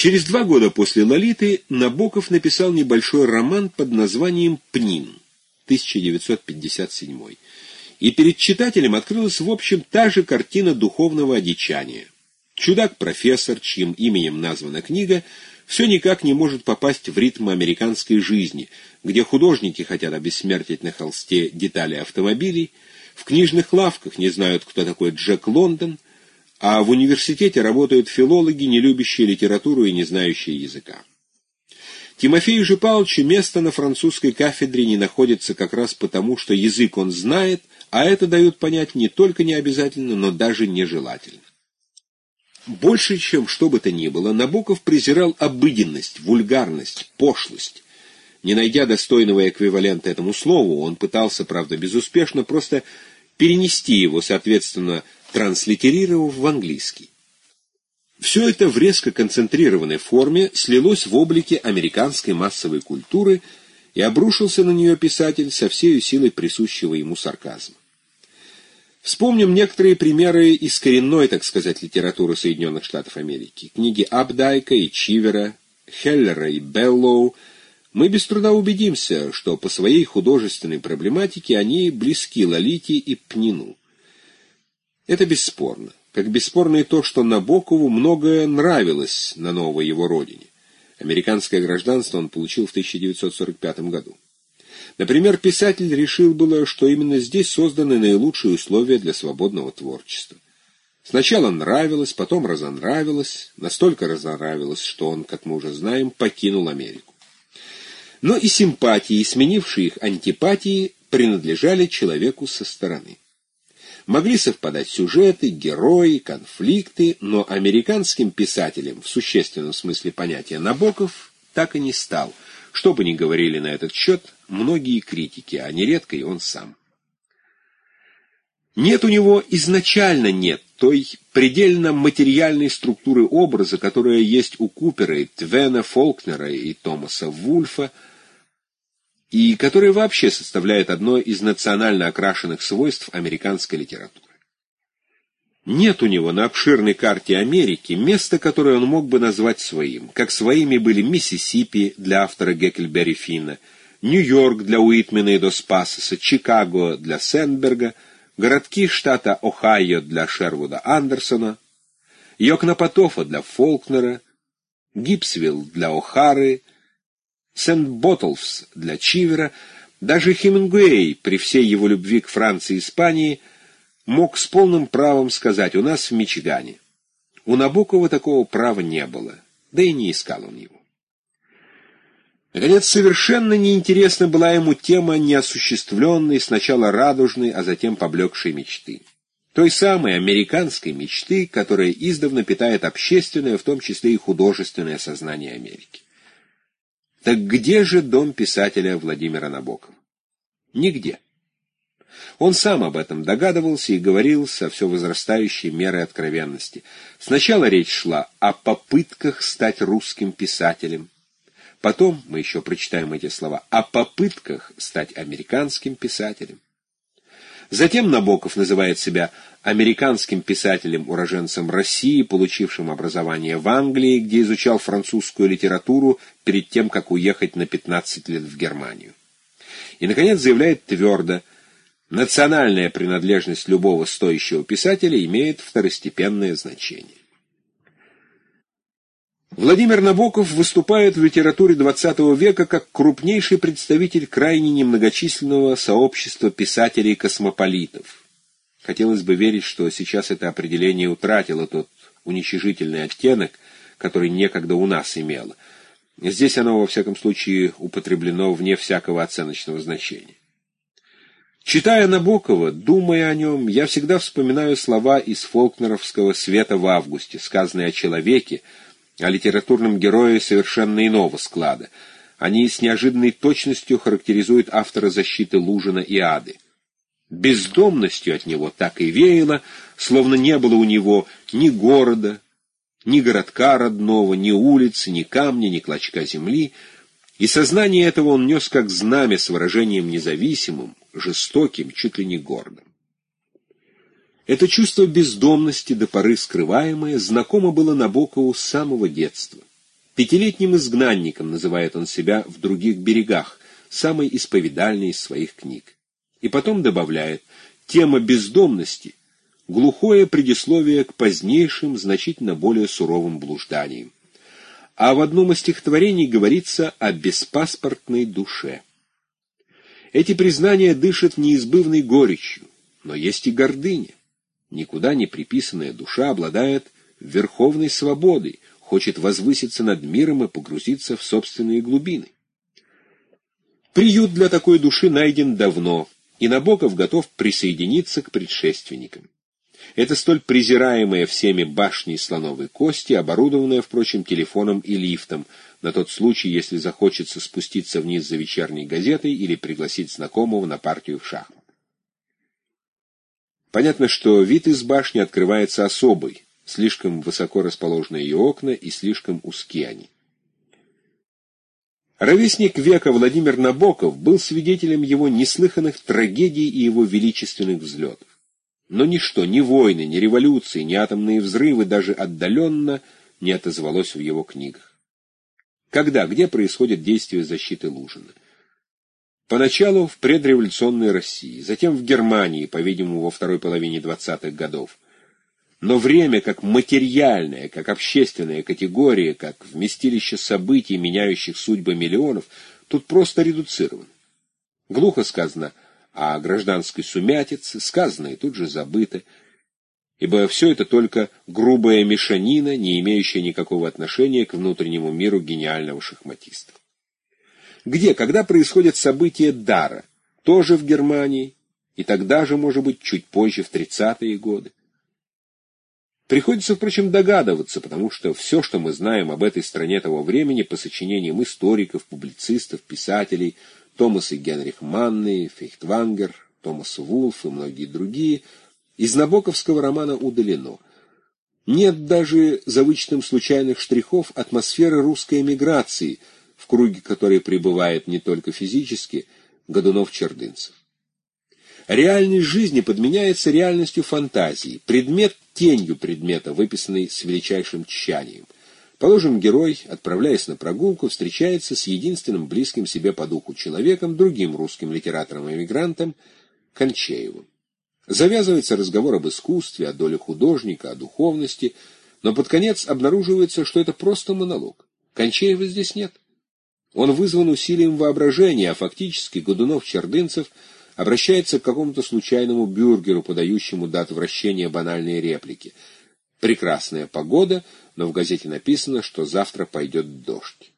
Через два года после «Лолиты» Набоков написал небольшой роман под названием «Пнин» 1957 и перед читателем открылась, в общем, та же картина духовного одичания. Чудак-профессор, чьим именем названа книга, все никак не может попасть в ритм американской жизни, где художники хотят обессмертить на холсте детали автомобилей, в книжных лавках не знают, кто такой Джек Лондон — а в университете работают филологи, не любящие литературу и не знающие языка. Тимофею же Павловичу место на французской кафедре не находится как раз потому, что язык он знает, а это дают понять не только не обязательно, но даже нежелательно. Больше, чем что бы то ни было, Набоков презирал обыденность, вульгарность, пошлость. Не найдя достойного эквивалента этому слову, он пытался, правда, безуспешно, просто перенести его, соответственно, транслитерировав в английский. Все это в резко концентрированной форме слилось в облике американской массовой культуры и обрушился на нее писатель со всей силой присущего ему сарказма. Вспомним некоторые примеры из коренной, так сказать, литературы Соединенных Штатов Америки. Книги Абдайка и Чивера, Хеллера и Беллоу. Мы без труда убедимся, что по своей художественной проблематике они близки Лолите и Пнину. Это бесспорно. Как бесспорно и то, что Набокову многое нравилось на новой его родине. Американское гражданство он получил в 1945 году. Например, писатель решил было, что именно здесь созданы наилучшие условия для свободного творчества. Сначала нравилось, потом разонравилось, настолько разонравилось, что он, как мы уже знаем, покинул Америку. Но и симпатии, сменившие их антипатии, принадлежали человеку со стороны. Могли совпадать сюжеты, герои, конфликты, но американским писателем в существенном смысле понятия Набоков так и не стал, что бы ни говорили на этот счет многие критики, а нередко и он сам. Нет у него изначально нет той предельно материальной структуры образа, которая есть у Купера, и Твена, Фолкнера и Томаса Вульфа, и которое вообще составляет одно из национально окрашенных свойств американской литературы. Нет у него на обширной карте Америки места, которое он мог бы назвать своим, как своими были Миссисипи для автора Геккельберри Финна, Нью-Йорк для Уитмена и Доспасоса, Чикаго для Сенберга, городки штата Ohio для Шервуда Андерсона, Йокнапотофа для Фолкнера, Гипсвилл для О'Хары, Сент-Боттлс для Чивера, даже Хемингуэй, при всей его любви к Франции и Испании, мог с полным правом сказать «у нас в Мичигане». У Набокова такого права не было, да и не искал он его. Наконец, совершенно неинтересна была ему тема неосуществленной, сначала радужной, а затем поблекшей мечты. Той самой американской мечты, которая издавна питает общественное, в том числе и художественное сознание Америки. Так где же дом писателя Владимира Набокова? Нигде. Он сам об этом догадывался и говорил со все возрастающей мерой откровенности. Сначала речь шла о попытках стать русским писателем. Потом, мы еще прочитаем эти слова, о попытках стать американским писателем. Затем Набоков называет себя американским писателем-уроженцем России, получившим образование в Англии, где изучал французскую литературу перед тем, как уехать на 15 лет в Германию. И, наконец, заявляет твердо, национальная принадлежность любого стоящего писателя имеет второстепенное значение. Владимир Набоков выступает в литературе XX века как крупнейший представитель крайне немногочисленного сообщества писателей-космополитов. Хотелось бы верить, что сейчас это определение утратило тот уничижительный оттенок, который некогда у нас имело. Здесь оно, во всяком случае, употреблено вне всякого оценочного значения. Читая Набокова, думая о нем, я всегда вспоминаю слова из фолкнеровского «Света в августе», сказанные о человеке, о литературном герое совершенно иного склада. Они с неожиданной точностью характеризуют автора защиты Лужина и Ады. Бездомностью от него так и веяло, словно не было у него ни города, ни городка родного, ни улицы, ни камня, ни клочка земли, и сознание этого он нес как знамя с выражением независимым, жестоким, чуть ли не гордым. Это чувство бездомности, до поры скрываемое, знакомо было Набокову с самого детства. Пятилетним изгнанником называет он себя в других берегах, самой исповедальной из своих книг. И потом добавляет, тема бездомности — глухое предисловие к позднейшим, значительно более суровым блужданиям. А в одном из стихотворений говорится о беспаспортной душе. Эти признания дышат неизбывной горечью, но есть и гордыня. Никуда не приписанная душа обладает верховной свободой, хочет возвыситься над миром и погрузиться в собственные глубины. Приют для такой души найден давно, и Набоков готов присоединиться к предшественникам. Это столь презираемая всеми башня слоновой кости, оборудованная, впрочем, телефоном и лифтом, на тот случай, если захочется спуститься вниз за вечерней газетой или пригласить знакомого на партию в шахмат. Понятно, что вид из башни открывается особый, слишком высоко расположены ее окна и слишком узкие они. Ровесник века Владимир Набоков был свидетелем его неслыханных трагедий и его величественных взлетов. Но ничто, ни войны, ни революции, ни атомные взрывы даже отдаленно не отозвалось в его книгах. Когда, где происходит действие защиты Лужина? Поначалу в предреволюционной России, затем в Германии, по-видимому, во второй половине 20-х годов. Но время как материальная, как общественная категория, как вместилище событий, меняющих судьбы миллионов, тут просто редуцировано. Глухо сказано о гражданской сумятице, сказано и тут же забыто, ибо все это только грубая мешанина, не имеющая никакого отношения к внутреннему миру гениального шахматиста. Где, когда происходят события дара? Тоже в Германии, и тогда же, может быть, чуть позже, в 30-е годы. Приходится, впрочем, догадываться, потому что все, что мы знаем об этой стране того времени, по сочинениям историков, публицистов, писателей, Томас и Генрих Манны, Фейхтвангер, Томас Вулф и многие другие, из набоковского романа удалено. Нет даже за вычетом случайных штрихов атмосферы русской эмиграции – в круге которой пребывает не только физически Годунов-Чердынцев. Реальность жизни подменяется реальностью фантазии, предмет тенью предмета, выписанный с величайшим тщанием. Положим, герой, отправляясь на прогулку, встречается с единственным близким себе по духу человеком, другим русским литератором-эмигрантом, Кончеевым. Завязывается разговор об искусстве, о доле художника, о духовности, но под конец обнаруживается, что это просто монолог. Кончеева здесь нет. Он вызван усилием воображения, а фактически Годунов-Чердынцев обращается к какому-то случайному бюргеру, подающему до отвращения банальные реплики. Прекрасная погода, но в газете написано, что завтра пойдет дождь.